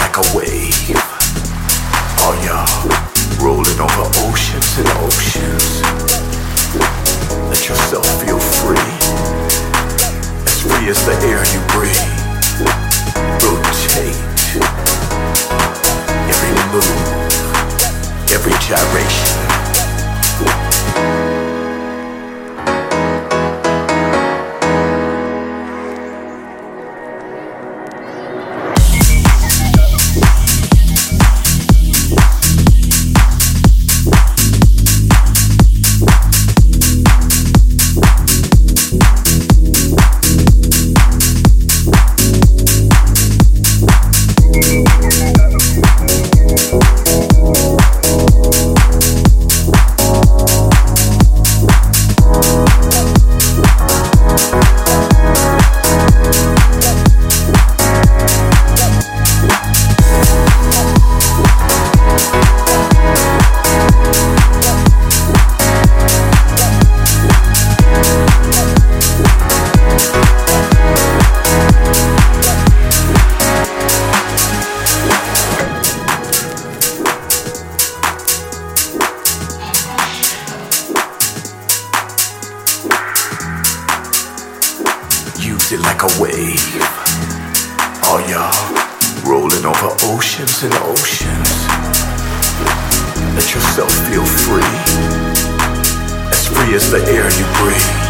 like a wave. Oh, All y'all rolling over oceans and oceans. Let yourself feel free, as free as the air you breathe. Rotate every move, every gyration. Like a wave. Oh, y'all, rolling over oceans and oceans. Let yourself feel free, as free as the air you breathe.